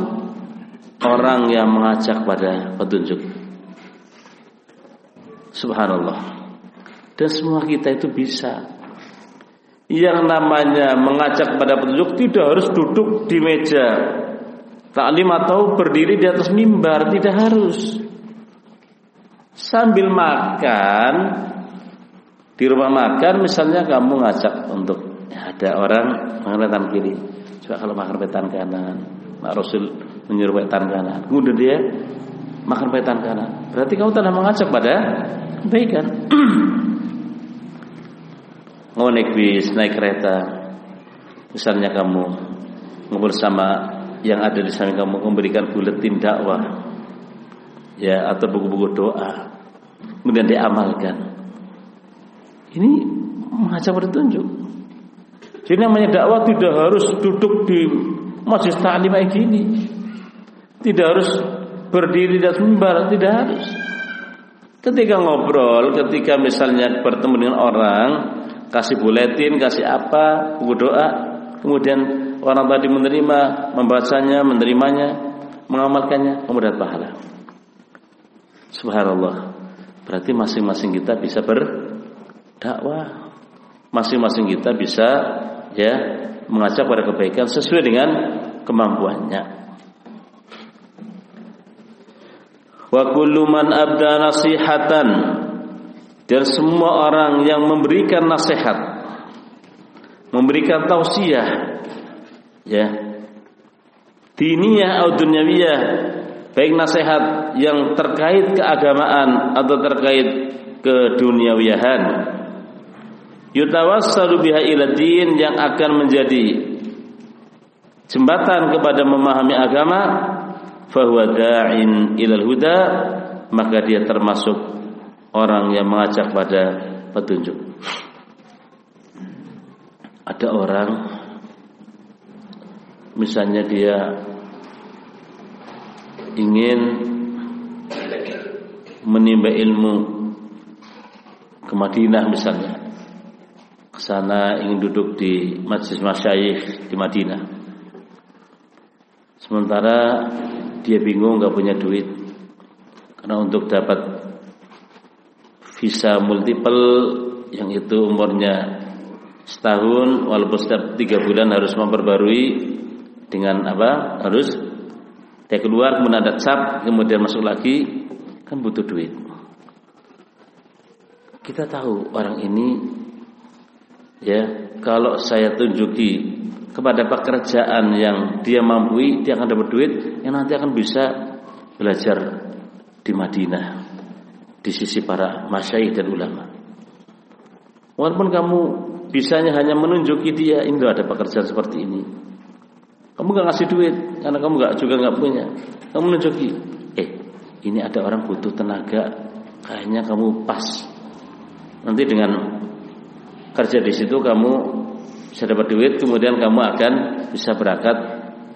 orang yang mengajak pada petunjuk. Subhanallah. Dan semua kita itu bisa. Yang namanya mengajak pada petunjuk tidak harus duduk di meja Taklim atau berdiri di atas mimbar tidak harus. Sambil makan di rumah makan misalnya kamu ngajak untuk ya, ada orang makan kiri. Coba kalau makan petan kanan, Mak Rasul menyuruh petan kanan. Kemudian dia makan petan kanan. Berarti kamu telah mengajak pada kebaikan. [clears throat] Mau naik bis, naik kereta, misalnya kamu ngobrol sama yang ada di samping kamu memberikan buletin dakwah, ya atau buku-buku doa, kemudian diamalkan. Ini mengajak bertunjuk. Jadi namanya dakwah tidak harus duduk di masjid ta'lim kayak. Tidak harus berdiri di atas mimbar, tidak harus. Ketika ngobrol, ketika misalnya bertemu dengan orang, kasih buletin, kasih apa, buku doa, kemudian orang tadi menerima, membacanya, menerimanya, mengamalkannya, kemudian pahala. Subhanallah. Berarti masing-masing kita bisa berdakwah. Masing-masing kita bisa ya mengajak pada kebaikan sesuai dengan kemampuannya. Wa kullu man abda nasihatan dan semua orang yang memberikan nasihat memberikan tausiah ya diniyah atau dunyawiyah baik nasihat yang terkait keagamaan atau terkait keduniawiyahan yutawassalu biha ila din yang akan menjadi jembatan kepada memahami agama fahuwa da'in ilal huda maka dia termasuk orang yang mengajak pada petunjuk. Ada orang misalnya dia ingin menimba ilmu ke Madinah misalnya. Ke sana ingin duduk di Majlis Masyayikh di Madinah. Sementara dia bingung nggak punya duit. Karena untuk dapat visa multiple yang itu umurnya setahun walaupun setiap tiga bulan harus memperbarui dengan apa harus. Dia keluar kemudian ada cap kemudian masuk lagi kan butuh duit. Kita tahu orang ini ya kalau saya tunjuki kepada pekerjaan yang dia mampu dia akan dapat duit yang nanti akan bisa belajar di Madinah di sisi para masyaih dan ulama. Walaupun kamu bisanya hanya menunjuki dia, ini ada pekerjaan seperti ini. Kamu gak ngasih duit karena kamu gak juga gak punya. Kamu menunjuki, eh ini ada orang butuh tenaga, kayaknya kamu pas. Nanti dengan kerja di situ kamu bisa dapat duit, kemudian kamu akan bisa berangkat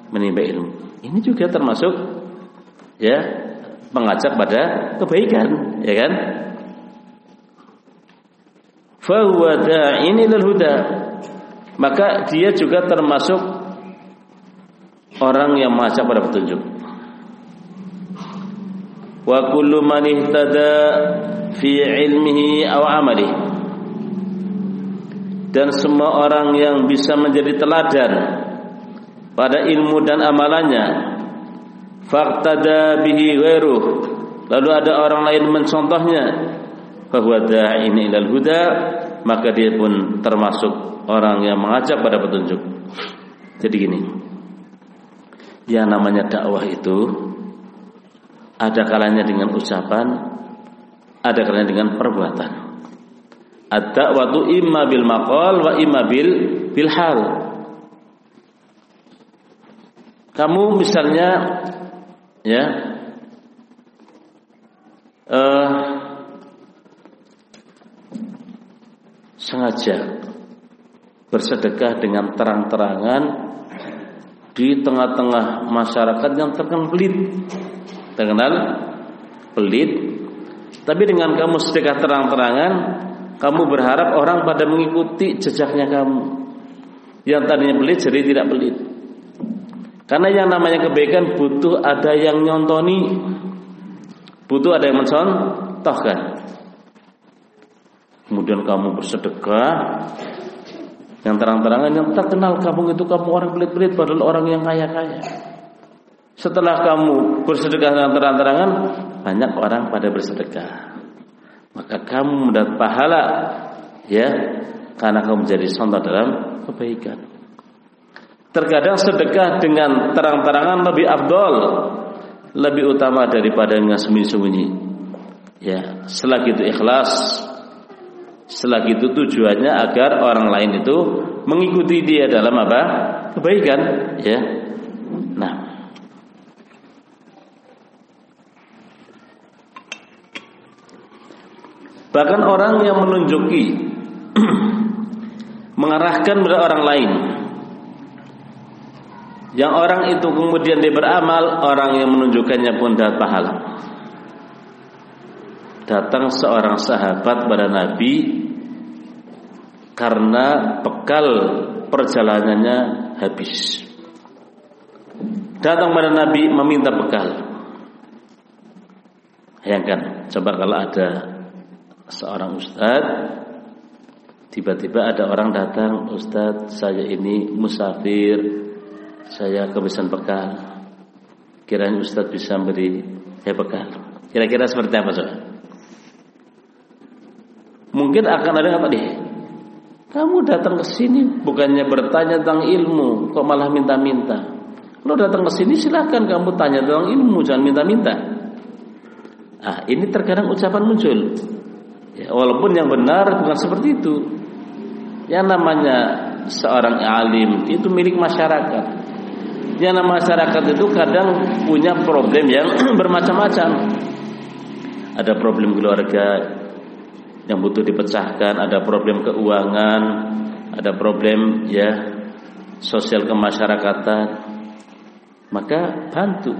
menimba ilmu. Ini juga termasuk ya mengajak pada kebaikan, ya kan? Fahuwa ilal huda. Maka dia juga termasuk orang yang mengajak pada petunjuk. Wa kullu man ihtada fi ilmihi aw amali. Dan semua orang yang bisa menjadi teladan pada ilmu dan amalannya faqtada bihi ghairuh. Lalu ada orang lain mencontohnya. Bahwa da'in ilal huda. Maka dia pun termasuk orang yang mengajak pada petunjuk. Jadi gini. Yang namanya dakwah itu ada kalanya dengan ucapan ada kalanya dengan perbuatan. Ada waktu imma bil maqal wa imma bil bil kamu misalnya ya. Uh, sengaja bersedekah dengan terang-terangan di tengah-tengah masyarakat yang terkenal pelit terkenal? Pelit. Tapi dengan kamu sedekah terang-terangan kamu berharap orang pada mengikuti jejaknya kamu. Yang tadinya pelit jadi tidak pelit karena yang namanya kebaikan butuh ada yang nyontoni, butuh ada yang mencontohkan. Kemudian kamu bersedekah yang terang-terangan yang terkenal kampung itu kamu orang pelit-pelit padahal orang yang kaya-kaya. Setelah kamu bersedekah dengan terang-terangan, banyak orang pada bersedekah. Maka kamu mendapat pahala ya karena kamu menjadi contoh dalam kebaikan. Terkadang sedekah dengan terang-terangan lebih abdol, lebih utama daripada dengan sembunyi-sembunyi. Ya, selagi itu ikhlas, selagi itu tujuannya agar orang lain itu mengikuti dia dalam apa? Kebaikan, ya. Nah, bahkan orang yang menunjuki [clears throat] mengarahkan kepada orang lain yang orang itu kemudian dia beramal, orang yang menunjukkannya pun dapat pahala. Datang seorang sahabat pada Nabi karena bekal perjalanannya habis. Datang pada Nabi meminta bekal. Bayangkan, coba kalau ada seorang ustadz tiba-tiba ada orang datang, Ustadz saya ini musafir saya kebiasaan bekal. Kiranya Ustadz bisa beri saya bekal. Kira-kira seperti apa saudara? Mungkin akan ada yang tadi. Kamu datang ke sini bukannya bertanya tentang ilmu, kok malah minta-minta. Kalau datang ke sini silahkan kamu tanya tentang ilmu, jangan minta-minta. Ah, ini terkadang ucapan muncul. Ya, walaupun yang benar bukan seperti itu. Yang namanya seorang alim itu milik masyarakat. Yang masyarakat itu kadang punya problem yang [clears throat] bermacam-macam. Ada problem keluarga yang butuh dipecahkan, ada problem keuangan, ada problem ya sosial kemasyarakatan. Maka bantu.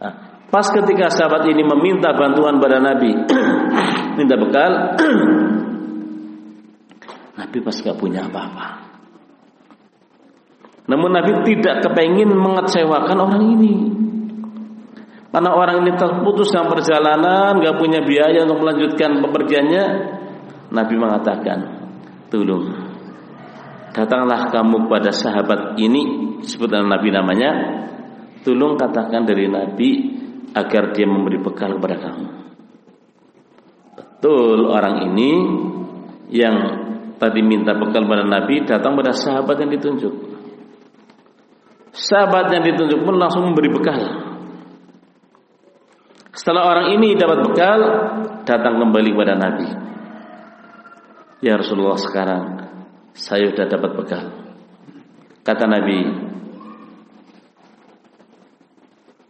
Nah, pas ketika sahabat ini meminta bantuan pada Nabi, [clears throat] minta bekal, [clears throat] Nabi pas gak punya apa-apa. Namun Nabi tidak kepingin mengecewakan orang ini. Karena orang ini terputus dalam perjalanan, gak punya biaya untuk melanjutkan pekerjaannya. Nabi mengatakan, tolong datanglah kamu pada sahabat ini, sebutan Nabi namanya, tolong katakan dari Nabi agar dia memberi bekal kepada kamu. Betul orang ini yang tadi minta bekal pada Nabi datang pada sahabat yang ditunjuk. Sahabat yang ditunjuk pun langsung memberi bekal. Setelah orang ini dapat bekal, datang kembali kepada Nabi. Ya Rasulullah sekarang saya sudah dapat bekal. Kata Nabi,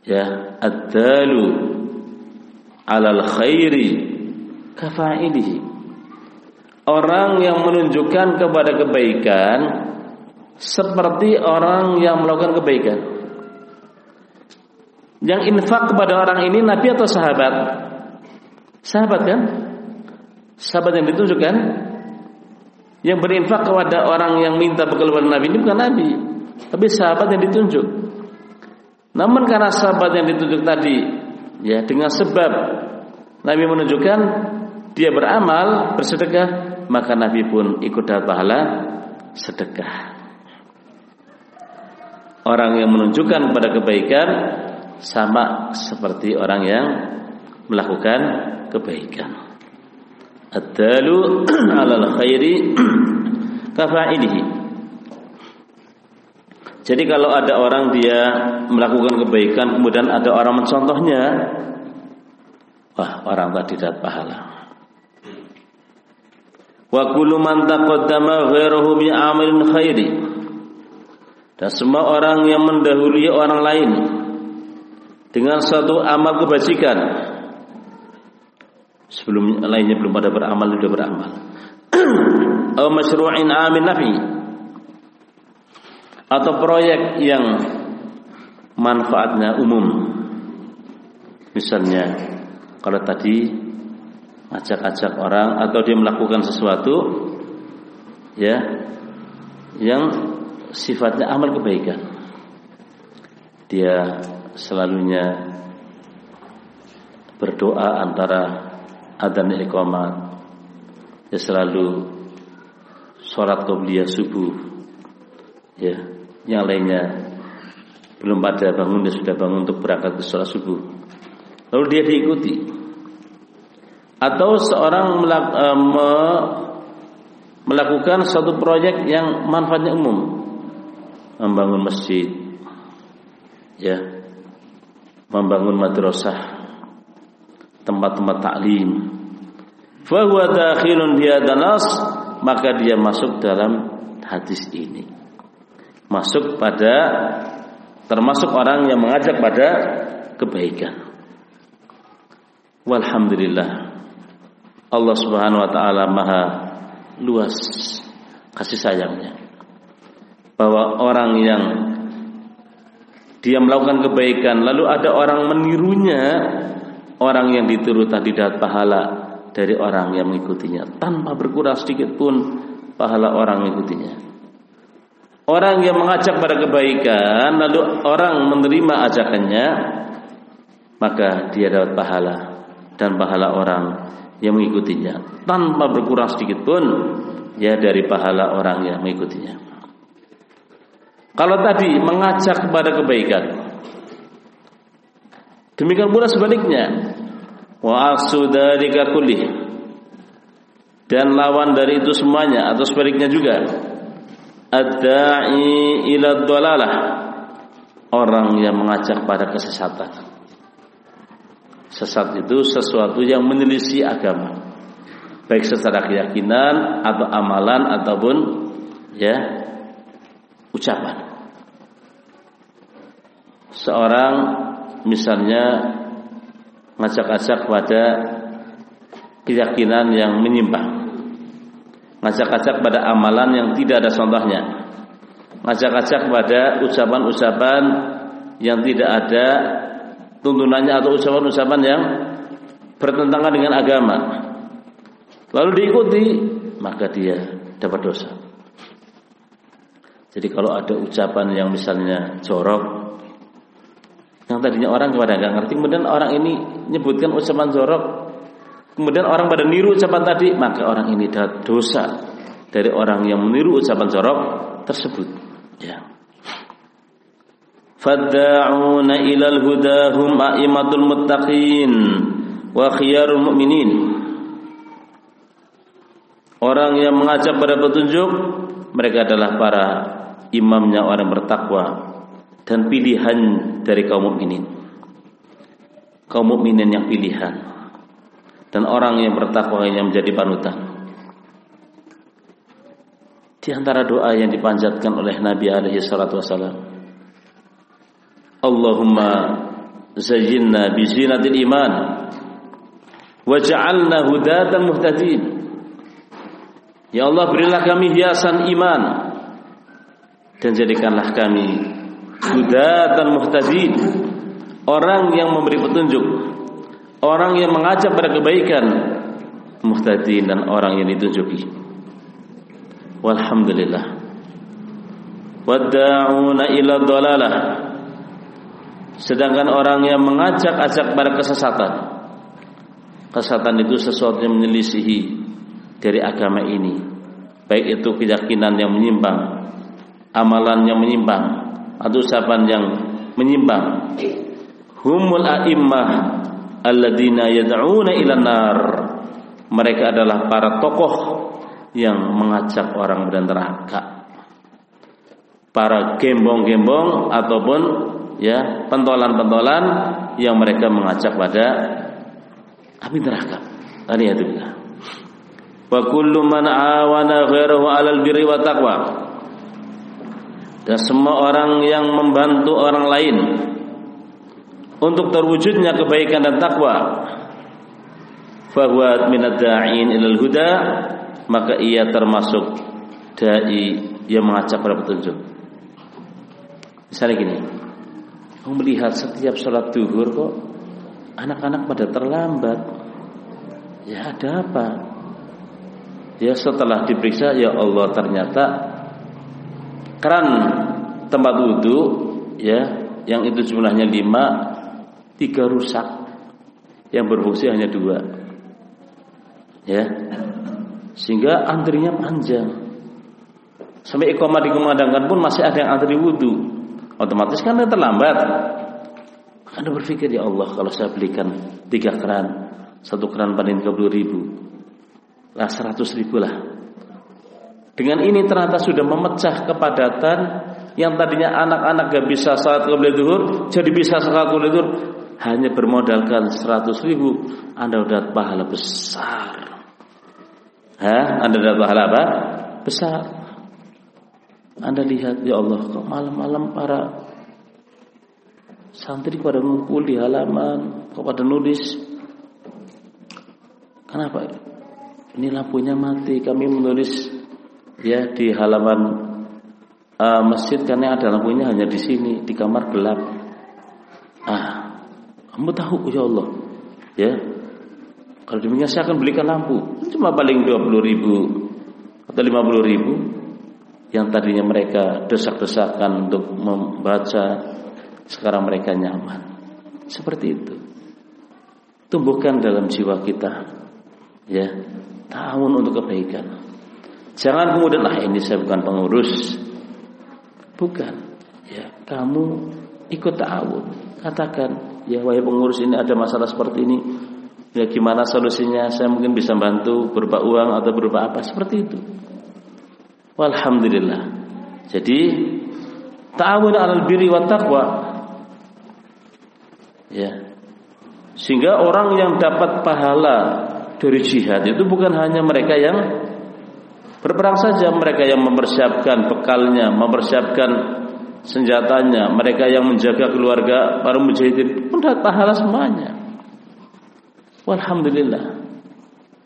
ya ad-dalu alal khairi kafa'ilihi. Orang yang menunjukkan kepada kebaikan seperti orang yang melakukan kebaikan. Yang infak kepada orang ini nabi atau sahabat? Sahabat kan? Sahabat yang ditunjukkan yang berinfak kepada orang yang minta bekal kepada nabi ini bukan nabi, tapi sahabat yang ditunjuk. Namun karena sahabat yang ditunjuk tadi ya dengan sebab Nabi menunjukkan dia beramal bersedekah maka Nabi pun ikut dapat pahala sedekah. Orang yang menunjukkan kepada kebaikan sama seperti orang yang melakukan kebaikan. Ad-dalu [clears throat] 'alal khairi [clears throat] kafa'ilihi. Jadi kalau ada orang dia melakukan kebaikan kemudian ada orang mencontohnya, wah orang tadi dapat pahala. Wa kullu man taqaddama ghairuhu bi amalin khairi dan semua orang yang mendahului orang lain dengan satu amal kebajikan. Sebelum lainnya belum pada beramal sudah beramal. [clears throat] Atau masyru'in amin nafi. Atau proyek yang manfaatnya umum. Misalnya kalau tadi ajak-ajak orang atau dia melakukan sesuatu ya yang sifatnya amal kebaikan. Dia selalunya berdoa antara adzan iqamat. Dia selalu sholat qobliyah subuh. Ya, yang lainnya belum pada bangun dia sudah bangun untuk berangkat ke sholat subuh lalu dia diikuti atau seorang eh, melakukan suatu proyek yang manfaatnya umum membangun masjid ya membangun madrasah tempat-tempat taklim fa huwa dakhilun bi maka dia masuk dalam hadis ini. Masuk pada termasuk orang yang mengajak pada kebaikan. Walhamdulillah. Allah Subhanahu wa taala maha luas kasih sayangnya bahwa orang yang dia melakukan kebaikan lalu ada orang menirunya orang yang ditiru tadi dapat pahala dari orang yang mengikutinya. Tanpa berkurang sedikit pun pahala orang mengikutinya. Orang yang mengajak pada kebaikan lalu orang menerima ajakannya maka dia dapat pahala dan pahala orang yang mengikutinya. Tanpa berkurang sedikit pun ya dari pahala orang yang mengikutinya kalau tadi mengajak kepada kebaikan. Demikian pula sebaliknya. Wa kullih. Dan lawan dari itu semuanya atau sebaliknya juga. Ad-da'i. Orang yang mengajak pada kesesatan. Sesat itu sesuatu yang menyelisih agama. Baik secara keyakinan atau amalan ataupun ya ucapan seorang misalnya ngajak-ngajak pada keyakinan yang menyimpang. Ngajak-ngajak pada amalan yang tidak ada contohnya. Ngajak-ngajak pada ucapan-ucapan yang tidak ada tuntunannya atau ucapan-ucapan yang bertentangan dengan agama. Lalu diikuti maka dia dapat dosa. Jadi kalau ada ucapan yang misalnya jorok yang tadinya orang kepada nggak ngerti, kemudian orang ini nyebutkan ucapan jorok, kemudian orang pada niru ucapan tadi, maka orang ini dapat dosa dari orang yang meniru ucapan jorok tersebut. Ya. Fadda'una ilal huda hum a'imatul muttaqin wa khiyarul mu'minin. Orang yang mengajak pada petunjuk mereka adalah para imamnya orang bertakwa dan pilihan dari kaum mukminin. Kaum mukminin yang pilihan dan orang yang bertakwa yang menjadi panutan. Di antara doa yang dipanjatkan oleh Nabi alaihi salatu wasallam. Allahumma zayyinna bi zinatil iman waj'alna hudatan muhtadin. Ya Allah berilah kami hiasan iman dan jadikanlah kami hudatan muhtadin. Orang yang memberi petunjuk. Orang yang mengajak pada kebaikan. Muhtadin dan orang yang ditunjuki. Walhamdulillah. Wadda'una ila dhalalah sedangkan orang yang mengajak-ajak pada kesesatan. Kesesatan itu sesuatu yang menyelisihi dari agama ini. Baik itu keyakinan yang menyimpang amalan yang menyimpang atau ucapan yang menyimpang. Humul a'immah alladzina yad'una ila nar. Mereka adalah para tokoh yang mengajak orang ke neraka. Para gembong-gembong ataupun ya pentolan-pentolan yang mereka mengajak pada api neraka. Aliyadullah wa kullu man awana ghairahu alal birri wa taqwa dan semua orang yang membantu orang lain untuk terwujudnya kebaikan dan takwa fahuwa minad da'in ilal huda maka ia termasuk dai yang mengajak pada petunjuk. Misalnya gini kamu melihat setiap sholat duhur kok anak-anak pada terlambat? Ya ada apa? Ya setelah diperiksa ya Allah ternyata keran tempat wudhu ya yang itu jumlahnya lima tiga rusak yang berfungsi hanya dua ya sehingga antrinya panjang sampai iqamah dikumandangkan pun masih ada yang antri wudhu otomatis kan terlambat. Anda berpikir ya Allah kalau saya belikan tiga keran, satu keran panen 30 ribu, lah 100 ribu lah. Dengan ini ternyata sudah memecah kepadatan yang tadinya anak-anak gak bisa saat qiblat duhur jadi bisa saat qiblat duhur hanya bermodalkan 100 ribu Anda udah pahala besar Hah? Anda dapat pahala apa? Besar Anda lihat ya Allah kok malam-malam para santri pada ngumpul di halaman kok pada nulis kenapa ini lampunya mati kami menulis ya di halaman uh, masjid karena ada lampunya hanya di sini di kamar gelap. Ah, kamu tahu ya Allah, ya. Kalau demikian saya akan belikan lampu cuma paling 20 ribu atau 50 ribu yang tadinya mereka desak-desakan untuk membaca sekarang mereka nyaman seperti itu tumbuhkan dalam jiwa kita ya tahun untuk kebaikan jangan kemudian ah ini saya bukan pengurus Bukan. Ya, kamu ikut ta'awun. Katakan, ya wahai pengurus ini ada masalah seperti ini. Ya gimana solusinya? Saya mungkin bisa bantu berupa uang atau berupa apa seperti itu. Walhamdulillah. Jadi ta'awun 'alal birri wat taqwa. Ya. Sehingga orang yang dapat pahala dari jihad itu bukan hanya mereka yang Berperang saja mereka yang mempersiapkan bekalnya, mempersiapkan senjatanya, mereka yang menjaga keluarga para mujahidin pun dapat pahala semuanya. Walhamdulillah.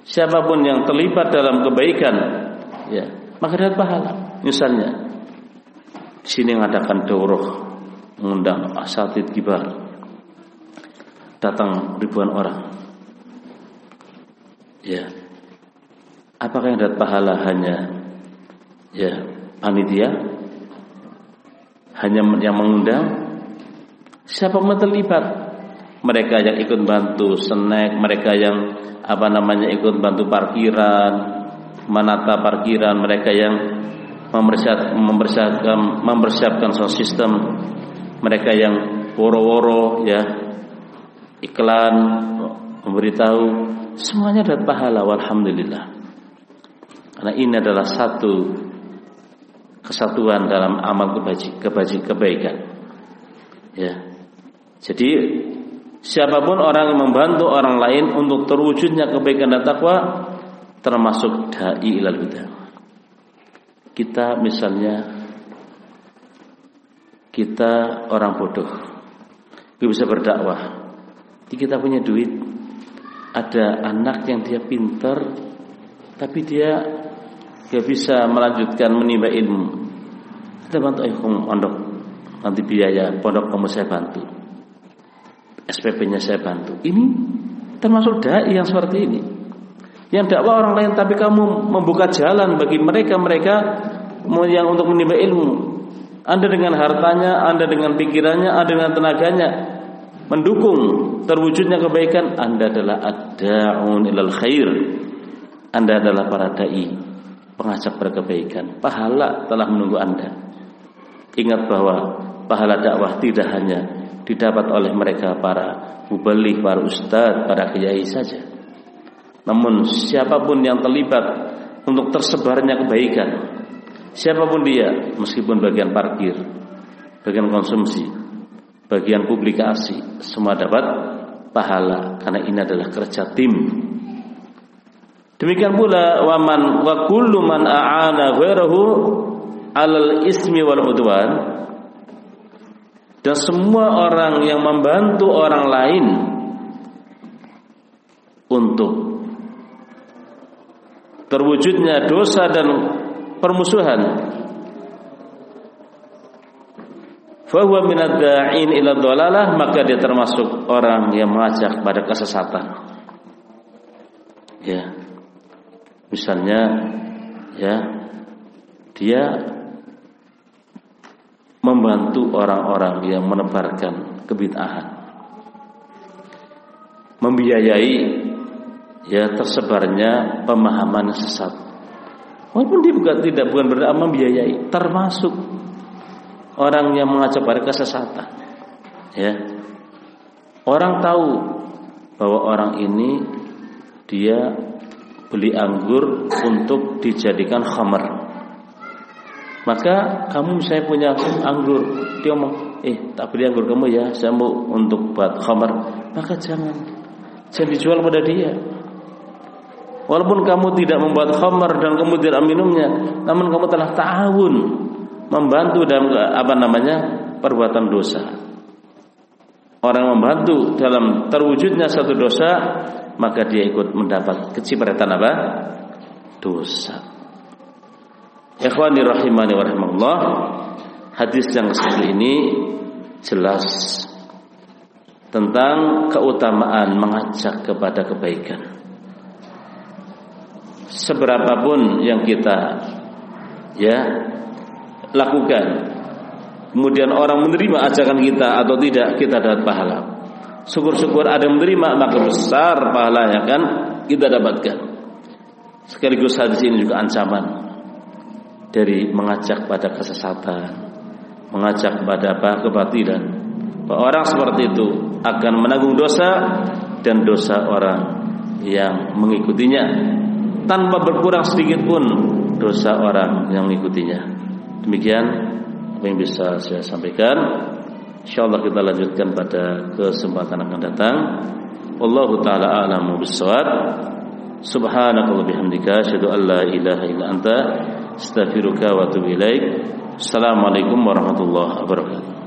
Siapa pun yang terlibat dalam kebaikan, ya, maka dapat pahala. Misalnya, sini mengadakan daurah, mengundang asatid kibar, datang ribuan orang. Ya, Apakah yang dapat pahala hanya ya panitia? Hanya yang mengundang? Siapa yang terlibat? Mereka yang ikut bantu snack, mereka yang apa namanya ikut bantu parkiran, menata parkiran, mereka yang mempersiapkan mempersiapkan, mempersiapkan sound system, mereka yang woro-woro ya iklan memberitahu semuanya dapat pahala alhamdulillah. Karena ini adalah satu kesatuan dalam amal kebaji, kebaji, kebaikan. Ya. Jadi siapa pun orang yang membantu orang lain untuk terwujudnya kebaikan dan takwa termasuk dai ilal huda. Kita misalnya kita orang bodoh. Kita bisa berdakwah. Kita punya duit. Ada anak yang dia pinter tapi dia dia bisa melanjutkan menimba ilmu. Kita bantu eh pondok nanti biaya pondok kamu saya bantu. SPP-nya saya bantu. Ini termasuk dai yang seperti ini. Yang dakwah orang lain tapi kamu membuka jalan bagi mereka-mereka yang untuk menimba ilmu. Anda dengan hartanya, Anda dengan pikirannya, Anda dengan tenaganya mendukung terwujudnya kebaikan, Anda adalah ad-da'un ilal khair. Anda adalah para dai pengajak berkebaikan. Pahala telah menunggu Anda. Ingat bahwa pahala dakwah tidak hanya didapat oleh mereka para mubalik, para ustadz, para kiai saja. Namun siapa pun yang terlibat untuk tersebarnya kebaikan, siapa pun dia, meskipun bagian parkir, bagian konsumsi, bagian publikasi, semua dapat pahala karena ini adalah kerja tim Demikian pula waman wa kullu man a'ana ghairahu alal ismi wal udwan. Dan semua orang yang membantu orang lain untuk terwujudnya dosa dan permusuhan fahuwa minad da'in ila dhalalah maka dia termasuk orang yang mengajak pada kesesatan. Ya Misalnya ya dia membantu orang-orang yang menebarkan kebid'ahan. Membiayai ya tersebarnya pemahaman sesat. Walaupun dia bukan tidak bukan berarti membiayai, termasuk orang yang mengajak pada kesesatan. Ya. Orang tahu bahwa orang ini dia beli anggur untuk dijadikan khamar. Maka kamu saya punya anggur, dia ngomong, eh tak beli anggur kamu ya, saya mau untuk buat khamar. Maka jangan, jangan dijual pada dia. Walaupun kamu tidak membuat khamar dan kamu tidak minumnya, namun kamu telah ta'awun membantu dalam apa namanya perbuatan dosa. Orang membantu dalam terwujudnya satu dosa, maka dia ikut mendapat kecipratan apa? Dosa. Ikhwani rahimani wa. Hadis yang seperti ini jelas tentang keutamaan mengajak kepada kebaikan. Seberapapun yang kita ya lakukan kemudian orang menerima ajakan kita atau tidak kita dapat pahala syukur-syukur ada yang menerima maka besar pahala yang akan kita dapatkan. Sekaligus hadis ini juga ancaman dari mengajak pada kesesatan mengajak pada kebatilan. Bahwa orang seperti itu akan menanggung dosa dan dosa orang yang mengikutinya. Tanpa berkurang sedikit pun dosa orang yang mengikutinya. Demikian apa yang bisa saya sampaikan. Insyaallah kita lanjutkan pada kesempatan akan datang. Wallahu taala a'lamu bissawab. Subhanakallah bihamdika ilaha illa anta astaghfiruka wa atubu ilaik. Assalamualaikum warahmatullahi wabarakatuh.